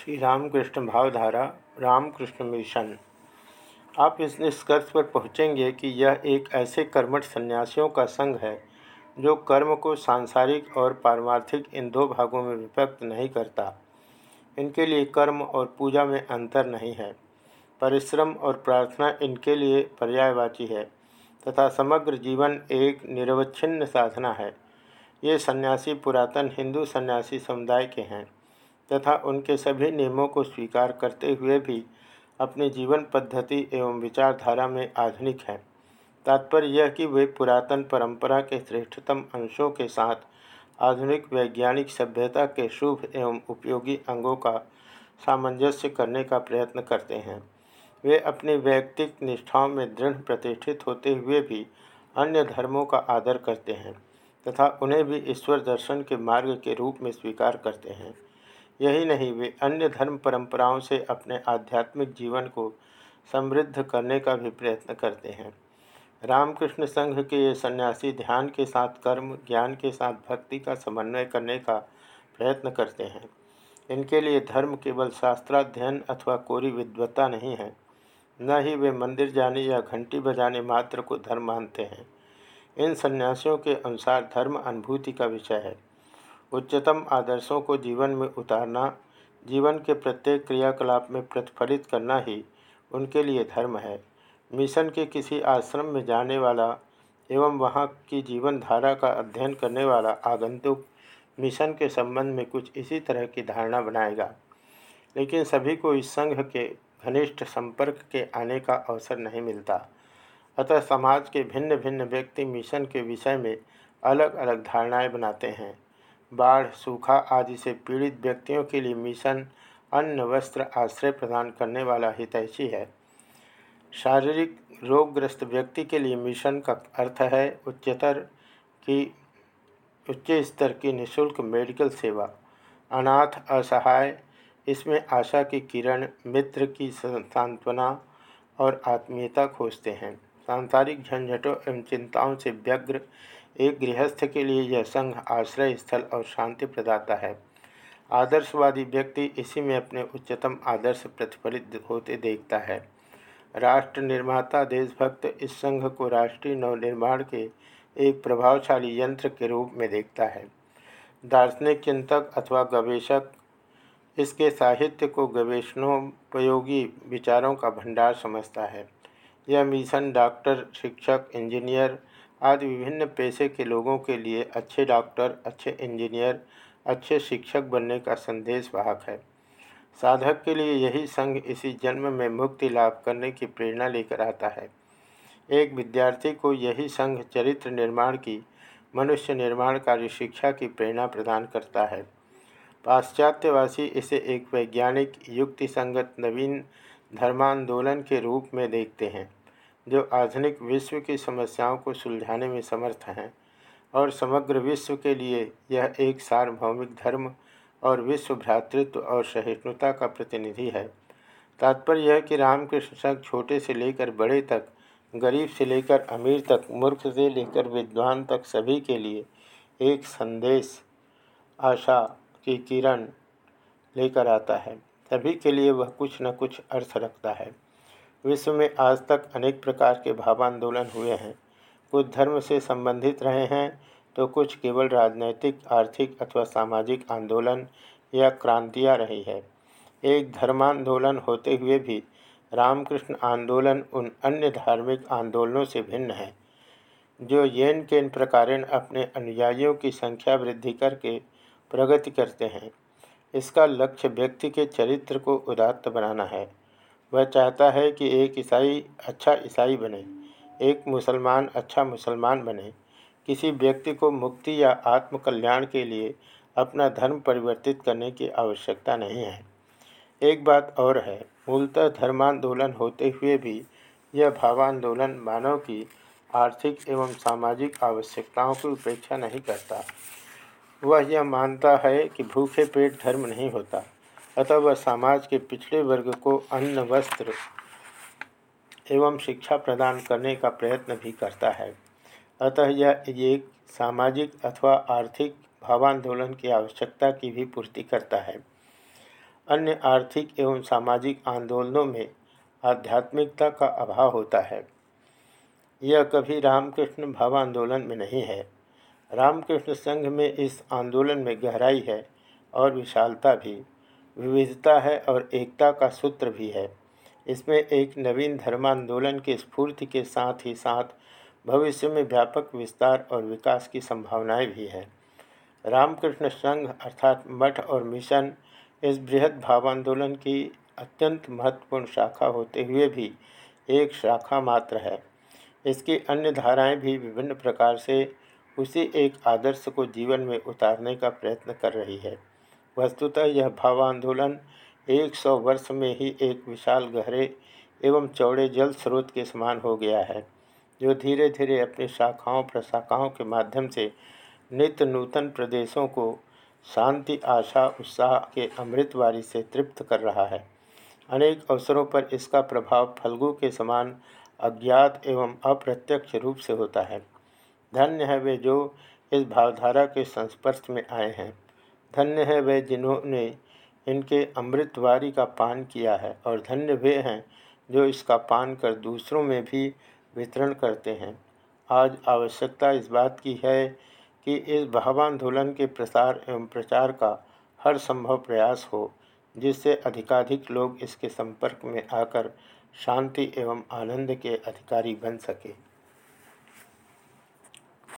श्री रामकृष्ण भावधारा, रामकृष्ण मिशन। आप इस निष्कर्ष पर पहुँचेंगे कि यह एक ऐसे कर्मठ सन्यासियों का संघ है, जो कर्म को सांसारिक और पारमार्थिक इन दो भागों में विभक्त नहीं करता। इनके लिए कर्म और पूजा में अंतर नहीं है। परिश्रम और प्रार्थना इनके लिए पर्यायवाची है, तथा समग्र जीवन एक निरवच्छिन्न साधना है। ये सन्यासी पुरातन हिंदू सन्यासी समुदाय के हैं। तथा उनके सभी नियमों को स्वीकार करते हुए भी अपनी जीवन पद्धति एवं विचारधारा में आधुनिक हैं। तात्पर्य यह कि वे पुरातन परंपरा के श्रेष्ठतम अंशों के साथ आधुनिक वैज्ञानिक सभ्यता के शुभ एवं उपयोगी अंगों का सामंजस्य करने का प्रयत्न करते हैं। वे अपनी वैयक्तिक निष्ठाओं में दृढ़ प्रतिष्ठित होते हुए भी अन्य धर्मों का आदर करते हैं तथा उन्हें भी ईश्वर दर्शन के मार्ग के रूप में स्वीकार करते हैं। यही नहीं, वे अन्य धर्म परंपराओं से अपने आध्यात्मिक जीवन को समृद्ध करने का भी प्रयत्न करते हैं। रामकृष्ण संघ के ये सन्यासी ध्यान के साथ कर्म, ज्ञान के साथ भक्ति का समन्वय करने का प्रयत्न करते हैं। इनके लिए धर्म केवल शास्त्राध्ययन अथवा कोरी विद्वत्ता नहीं है, न ही वे मंदिर जाने या घंटी बजाने मात्र को धर्म मानते हैं। इन सन्यासियों के अनुसार धर्म अनुभूति का विषय है। उच्चतम आदर्शों को जीवन में उतारना, जीवन के प्रत्येक क्रियाकलाप में प्रतिफलित करना ही उनके लिए धर्म है। मिशन के किसी आश्रम में जाने वाला एवं वहाँ की जीवन धारा का अध्ययन करने वाला आगंतुक मिशन के संबंध में कुछ इसी तरह की धारणा बनाएगा। लेकिन सभी को इस संघ के घनिष्ठ संपर्क के आने का अवसर नहीं मिलता। अतः समाज के भिन्न भिन्न व्यक्ति मिशन के विषय में अलग अलग धारणाएँ बनाते हैं। बाढ़, सूखा आदि से पीड़ित व्यक्तियों के लिए मिशन अन्न वस्त्र आश्रय प्रदान करने वाला हितैषी है। शारीरिक रोगग्रस्त व्यक्ति के लिए मिशन का अर्थ है उच्चतर की, उच्च स्तर की निशुल्क मेडिकल सेवा। अनाथ, असहाय, इसमें आशा की किरण, मित्र की सांत्वना और आत्मीयता खोजते हैं। सांसारिक झंझटों एवं चिंताओं से व्यग्र एक गृहस्थ के लिए यह संघ आश्रय स्थल और शांति प्रदाता है। आदर्शवादी व्यक्ति इसी में अपने उच्चतम आदर्श प्रतिफलित होते देखता है। राष्ट्र निर्माता देशभक्त इस संघ को राष्ट्रीय नवनिर्माण के एक प्रभावशाली यंत्र के रूप में देखता है। दार्शनिक चिंतक अथवा गवेशक इसके साहित्य को गवेषणोपयोगी विचारों का भंडार समझता है। यह मिशन डॉक्टर, शिक्षक, इंजीनियर आदि विभिन्न पेशे के लोगों के लिए अच्छे डॉक्टर, अच्छे इंजीनियर, अच्छे शिक्षक बनने का संदेश वाहक है। साधक के लिए यही संघ इसी जन्म में मुक्ति लाभ करने की प्रेरणा लेकर आता है। एक विद्यार्थी को यही संघ चरित्र निर्माण की, मनुष्य निर्माण कार्य शिक्षा की प्रेरणा प्रदान करता है। पाश्चात्यवासी इसे एक वैज्ञानिक युक्ति संगत नवीन धर्मांदोलन के रूप में देखते हैं। जो आधुनिक विश्व की समस्याओं को सुलझाने में समर्थ हैं और समग्र विश्व के लिए यह एक सार्वभौमिक धर्म और विश्व भ्रातृत्व और सहिष्णुता का प्रतिनिधि है। तात्पर्य यह कि रामकृष्ण संघ छोटे से लेकर बड़े तक, गरीब से लेकर अमीर तक, मूर्ख से लेकर विद्वान तक सभी के लिए एक संदेश, आशा की किरण लेकर आता है। सभी के लिए वह कुछ न कुछ अर्थ रखता है। विश्व में आज तक अनेक प्रकार के भावांदोलन हुए हैं। कुछ धर्म से संबंधित रहे हैं तो कुछ केवल राजनैतिक, आर्थिक अथवा सामाजिक आंदोलन या क्रांतियाँ रही है। एक धर्मांदोलन होते हुए भी रामकृष्ण आंदोलन उन अन्य धार्मिक आंदोलनों से भिन्न है, जो येन केन प्रकारेण अपने अनुयायियों की संख्या वृद्धि करके प्रगति करते हैं। इसका लक्ष्य व्यक्ति के चरित्र को उदात्त बनाना है। वह चाहता है कि एक ईसाई अच्छा ईसाई बने, एक मुसलमान अच्छा मुसलमान बने। किसी व्यक्ति को मुक्ति या आत्मकल्याण के लिए अपना धर्म परिवर्तित करने की आवश्यकता नहीं है। एक बात और है, मूलतः धर्मांदोलन होते हुए भी यह भावांदोलन मानव की आर्थिक एवं सामाजिक आवश्यकताओं की उपेक्षा नहीं करता। वह यह मानता है कि भूखे पेट धर्म नहीं होता। अतः वह समाज के पिछड़े वर्ग को अन्न, वस्त्र एवं शिक्षा प्रदान करने का प्रयत्न भी करता है। अतः यह एक सामाजिक अथवा आर्थिक भावांदोलन की आवश्यकता की भी पूर्ति करता है। अन्य आर्थिक एवं सामाजिक आंदोलनों में आध्यात्मिकता का अभाव होता है। यह कभी रामकृष्ण भावांदोलन में नहीं है। रामकृष्ण संघ में इस आंदोलन में गहराई है और विशालता भी। विविधता है और एकता का सूत्र भी है। इसमें एक नवीन धर्मांदोलन के स्फूर्ति के साथ ही साथ भविष्य में व्यापक विस्तार और विकास की संभावनाएँ भी हैं। रामकृष्ण संघ अर्थात मठ और मिशन इस बृहद भावांदोलन की अत्यंत महत्वपूर्ण शाखा होते हुए भी एक शाखा मात्र है। इसकी अन्य धाराएँ भी विभिन्न प्रकार से उसी एक आदर्श को जीवन में उतारने का प्रयत्न कर रही है। वस्तुतः यह भावांदोलन एक सौ वर्ष में ही एक विशाल गहरे एवं चौड़े जल स्रोत के समान हो गया है, जो धीरे धीरे अपनी शाखाओं, प्रशाखाओं के माध्यम से नित्य नूतन प्रदेशों को शांति, आशा, उत्साह के अमृतवारी से तृप्त कर रहा है। अनेक अवसरों पर इसका प्रभाव फल्गु के समान अज्ञात एवं अप्रत्यक्ष रूप से होता है। धन्य है वे जो इस भावधारा के संस्पर्श में आए हैं। धन्य है वे जिन्होंने इनके अमृतवारी का पान किया है और धन्य वे हैं जो इसका पान कर दूसरों में भी वितरण करते हैं। आज आवश्यकता इस बात की है कि इस भावांदोलन के प्रसार एवं प्रचार का हर संभव प्रयास हो, जिससे अधिकाधिक लोग इसके संपर्क में आकर शांति एवं आनंद के अधिकारी बन सके।